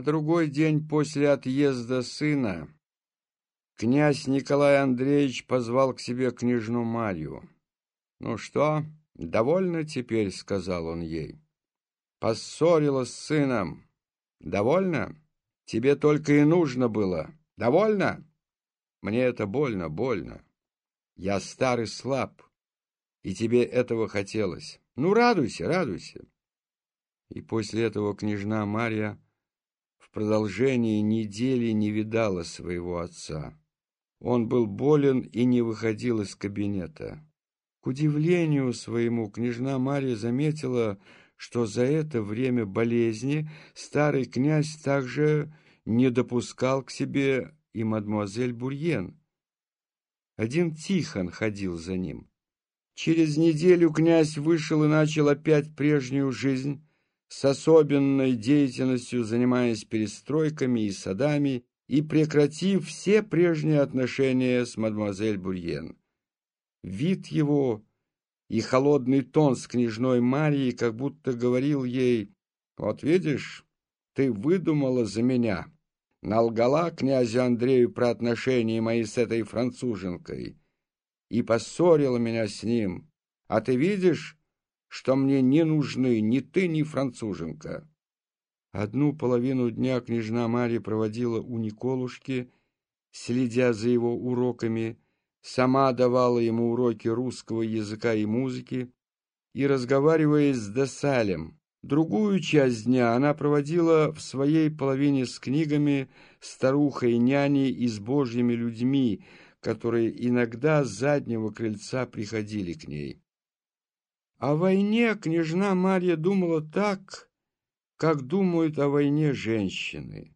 На другой день после отъезда сына князь Николай Андреевич позвал к себе княжну Марью. «Ну что, довольно теперь?» — сказал он ей. «Поссорила с сыном. Довольно? Тебе только и нужно было. Довольно? Мне это больно, больно. Я стар и слаб, и тебе этого хотелось. Ну, радуйся, радуйся». И после этого княжна Марья в продолжении недели не видала своего отца. Он был болен и не выходил из кабинета. К удивлению своему княжна Марья заметила, что за это время болезни старый князь также не допускал к себе и мадемуазель Бурьен. Один Тихон ходил за ним. Через неделю князь вышел и начал опять прежнюю жизнь, с особенной деятельностью занимаясь перестройками и садами и прекратив все прежние отношения с мадемуазель Бурьен. Вид его и холодный тон с княжной Марией как будто говорил ей, «Вот видишь, ты выдумала за меня, налгала князю Андрею про отношения мои с этой француженкой и поссорила меня с ним, а ты видишь, что мне не нужны ни ты, ни француженка». Одну половину дня княжна Марья проводила у Николушки, следя за его уроками, сама давала ему уроки русского языка и музыки и, разговаривая с Десалем, другую часть дня она проводила в своей половине с книгами, старухой, няней и с божьими людьми, которые иногда с заднего крыльца приходили к ней. О войне княжна Марья думала так, как думают о войне женщины.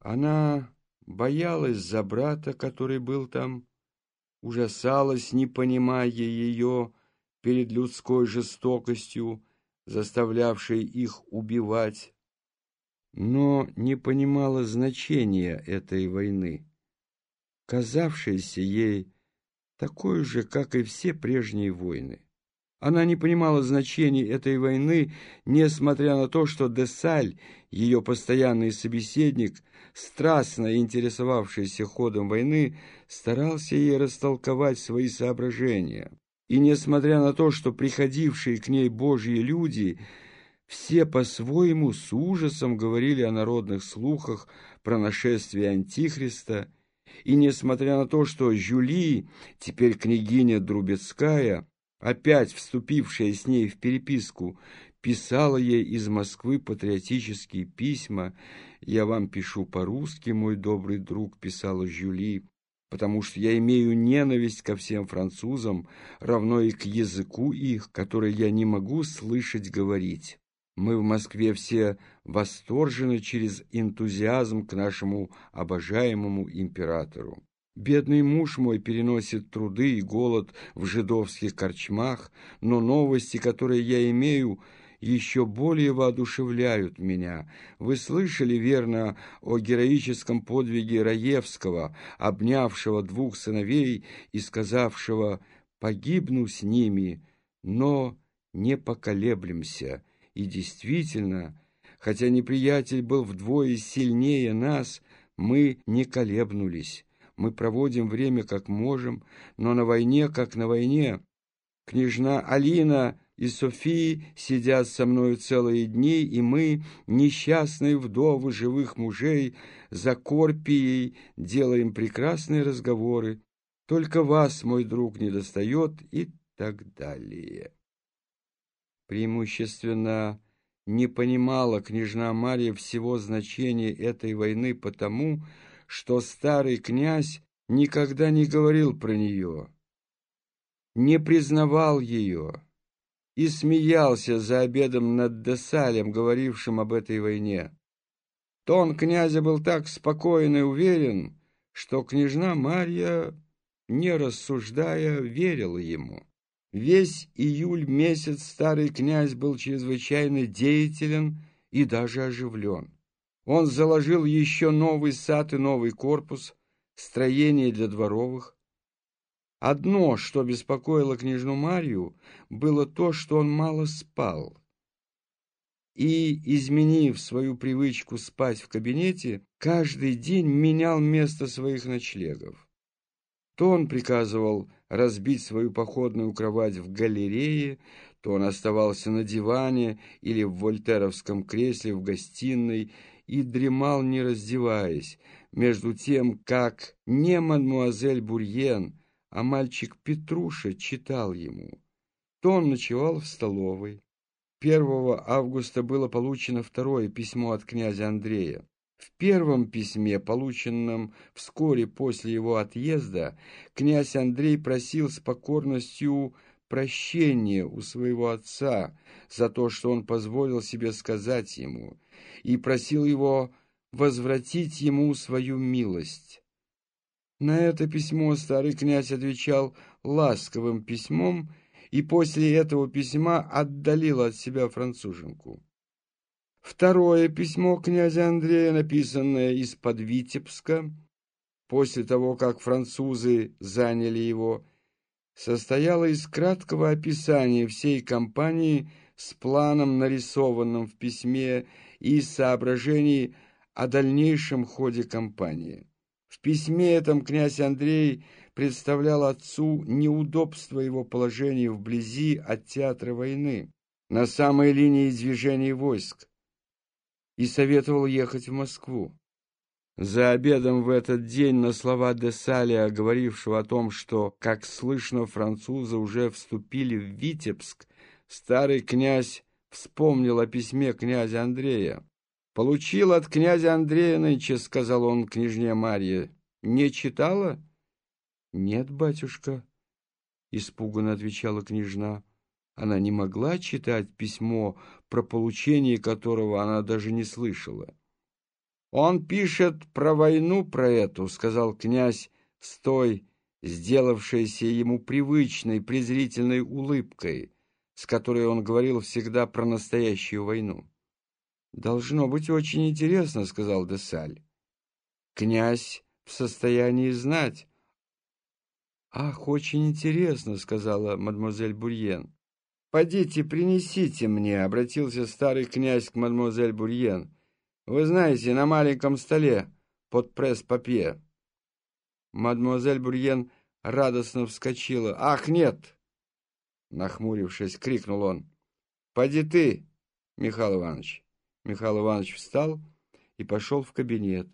Она боялась за брата, который был там, ужасалась, не понимая ее перед людской жестокостью, заставлявшей их убивать, но не понимала значения этой войны, казавшейся ей такой же, как и все прежние войны. Она не понимала значения этой войны, несмотря на то, что Десаль, ее постоянный собеседник, страстно интересовавшийся ходом войны, старался ей растолковать свои соображения. И несмотря на то, что приходившие к ней божьи люди все по-своему с ужасом говорили о народных слухах про нашествие Антихриста, и несмотря на то, что Жюли, теперь княгиня Друбецкая, опять вступившая с ней в переписку, писала ей из Москвы патриотические письма. «Я вам пишу по-русски, мой добрый друг», — писала Жюли, «потому что я имею ненависть ко всем французам, равно и к языку их, который я не могу слышать говорить». Мы в Москве все восторжены через энтузиазм к нашему обожаемому императору. Бедный муж мой переносит труды и голод в жидовских корчмах, но новости, которые я имею, еще более воодушевляют меня. Вы слышали, верно, о героическом подвиге Раевского, обнявшего двух сыновей и сказавшего «погибну с ними, но не поколеблемся». И действительно, хотя неприятель был вдвое сильнее нас, мы не колебнулись мы проводим время как можем, но на войне, как на войне. Княжна Алина и Софии сидят со мною целые дни, и мы, несчастные вдовы живых мужей, за Корпией делаем прекрасные разговоры. Только вас, мой друг, не достает и так далее. Преимущественно не понимала княжна Марья всего значения этой войны потому, что старый князь никогда не говорил про нее, не признавал ее и смеялся за обедом над Десалем, говорившим об этой войне. Тон князя был так спокоен и уверен, что княжна Марья, не рассуждая, верила ему. Весь июль месяц старый князь был чрезвычайно деятелен и даже оживлен. Он заложил еще новый сад и новый корпус, строение для дворовых. Одно, что беспокоило княжну Марию, было то, что он мало спал. и, изменив свою привычку спать в кабинете, каждый день менял место своих ночлегов. То он приказывал разбить свою походную кровать в галерее, то он оставался на диване или в вольтеровском кресле в гостиной и дремал, не раздеваясь, между тем, как не мадмуазель Бурьен, а мальчик Петруша читал ему. То он ночевал в столовой. 1 августа было получено второе письмо от князя Андрея. В первом письме, полученном вскоре после его отъезда, князь Андрей просил с покорностью прощения у своего отца за то, что он позволил себе сказать ему, и просил его возвратить ему свою милость. На это письмо старый князь отвечал ласковым письмом и после этого письма отдалил от себя француженку. Второе письмо князя Андрея, написанное из-под Витебска, после того, как французы заняли его, состояло из краткого описания всей кампании с планом, нарисованным в письме, и соображений о дальнейшем ходе кампании. В письме этом князь Андрей представлял отцу неудобство его положения вблизи от театра войны, на самой линии движения войск, и советовал ехать в Москву. За обедом в этот день на слова де Салия, говорившего о том, что, как слышно, французы уже вступили в Витебск, старый князь вспомнил о письме князя Андрея. «Получил от князя Андрея нынче», — сказал он княжне Марье. «Не читала?» «Нет, батюшка», — испуганно отвечала княжна. Она не могла читать письмо, про получение которого она даже не слышала. «Он пишет про войну, про эту», — сказал князь с той, сделавшейся ему привычной, презрительной улыбкой, с которой он говорил всегда про настоящую войну. «Должно быть очень интересно», — сказал Десаль. «Князь в состоянии знать». «Ах, очень интересно», — сказала мадемуазель Бурьен. «Подите, принесите мне», — обратился старый князь к мадемуазель Бурьен. «Вы знаете, на маленьком столе, под пресс-папье». Мадемуазель Бурьен радостно вскочила. «Ах, нет!» Нахмурившись, крикнул он. «Поди ты, Михаил Иванович». Михаил Иванович встал и пошел в кабинет.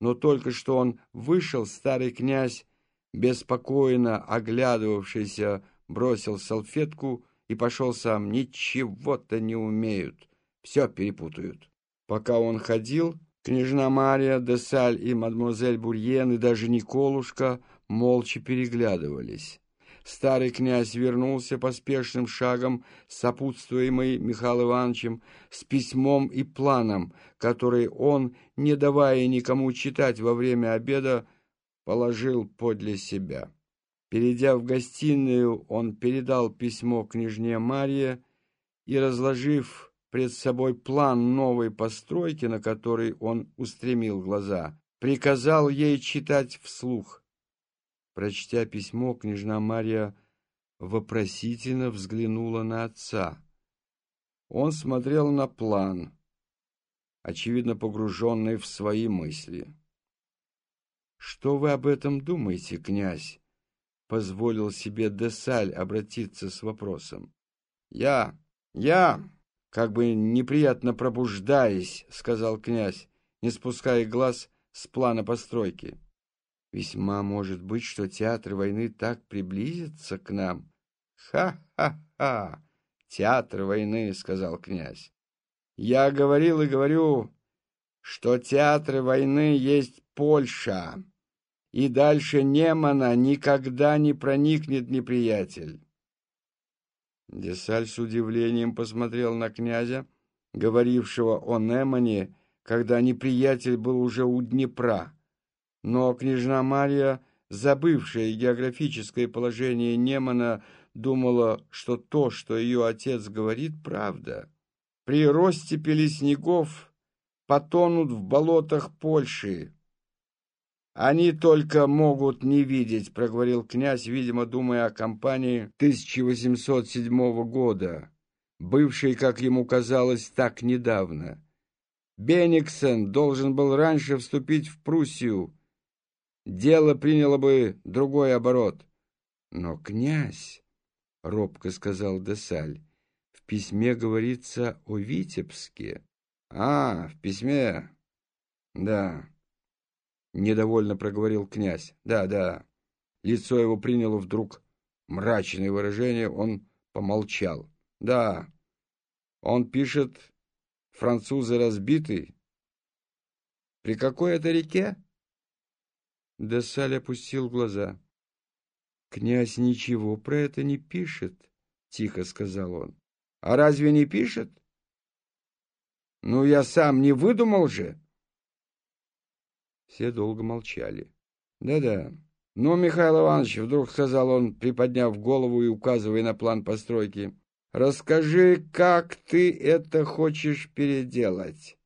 Но только что он вышел, старый князь, беспокойно оглядывавшийся, бросил салфетку и пошел сам. Ничего-то не умеют, все перепутают. Пока он ходил, княжна Мария, Десаль и мадемуазель Бурьен и даже Николушка молча переглядывались. Старый князь вернулся поспешным шагом, сопутствуемый Михаилом Ивановичем, с письмом и планом, который он, не давая никому читать во время обеда, положил подле себя. Перейдя в гостиную, он передал письмо княжне Марье и, разложив пред собой план новой постройки, на который он устремил глаза, приказал ей читать вслух. Прочтя письмо, княжна Марья вопросительно взглянула на отца. Он смотрел на план, очевидно погруженный в свои мысли. «Что вы об этом думаете, князь?» позволил себе Десаль обратиться с вопросом. «Я, я, как бы неприятно пробуждаясь, — сказал князь, не спуская глаз с плана постройки. Весьма может быть, что театр войны так приблизится к нам. Ха-ха-ха! Театр войны, — сказал князь. Я говорил и говорю, что театры войны есть Польша и дальше Немана никогда не проникнет неприятель. Десаль с удивлением посмотрел на князя, говорившего о Немане, когда неприятель был уже у Днепра. Но княжна Марья, забывшая географическое положение Немана, думала, что то, что ее отец говорит, правда. При ростепели снегов потонут в болотах Польши, «Они только могут не видеть», — проговорил князь, видимо, думая о кампании 1807 года. бывший, как ему казалось, так недавно. Бениксен должен был раньше вступить в Пруссию. Дело приняло бы другой оборот. Но князь, — робко сказал Десаль, — в письме говорится о Витебске. А, в письме, да, — недовольно проговорил князь. Да, да. Лицо его приняло вдруг мрачное выражение, он помолчал. Да, он пишет «Французы разбиты». При какой это реке? Десаль опустил глаза. «Князь ничего про это не пишет», — тихо сказал он. «А разве не пишет?» «Ну, я сам не выдумал же!» Все долго молчали. «Да-да. Ну, Михаил Иванович, — вдруг сказал он, приподняв голову и указывая на план постройки, — расскажи, как ты это хочешь переделать?»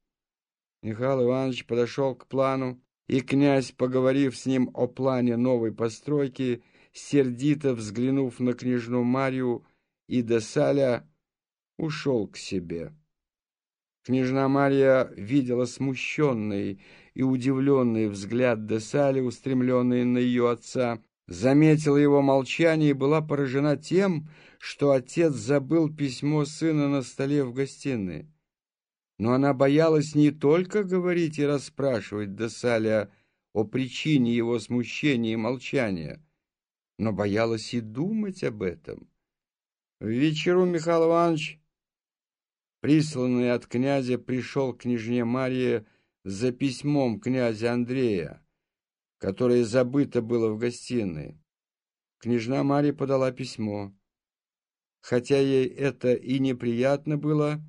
Михаил Иванович подошел к плану, и князь, поговорив с ним о плане новой постройки, сердито взглянув на княжну Марию и Десаля, ушел к себе. Княжна Мария видела смущенный и удивленный взгляд Десаля, устремленный на ее отца, заметила его молчание и была поражена тем, что отец забыл письмо сына на столе в гостиной. Но она боялась не только говорить и расспрашивать Десаля о причине его смущения и молчания, но боялась и думать об этом. В вечеру Михаил Иванович, присланный от князя, пришел к княжне Марии за письмом князя Андрея, которое забыто было в гостиной. Княжна Мария подала письмо. Хотя ей это и неприятно было,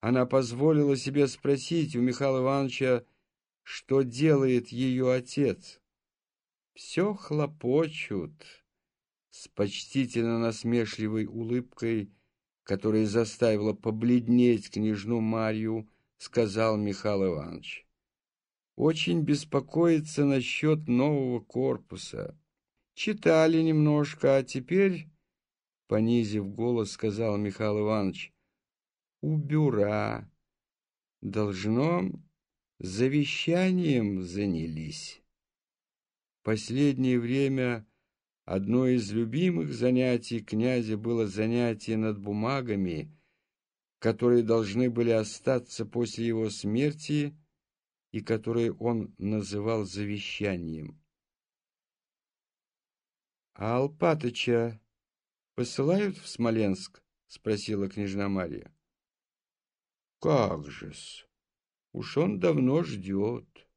она позволила себе спросить у Михаила Ивановича, что делает ее отец. «Все хлопочут», — с почтительно насмешливой улыбкой, которая заставила побледнеть княжну Марью, сказал Михаил Иванович. «Очень беспокоится насчет нового корпуса. Читали немножко, а теперь...» Понизив голос, сказал Михаил Иванович, у бюра. Должно, завещанием занялись. Последнее время одно из любимых занятий князя было занятие над бумагами, которые должны были остаться после его смерти и которые он называл завещанием. — А Алпатыча посылают в Смоленск? — спросила княжна Мария. Как же-с, уж он давно ждет.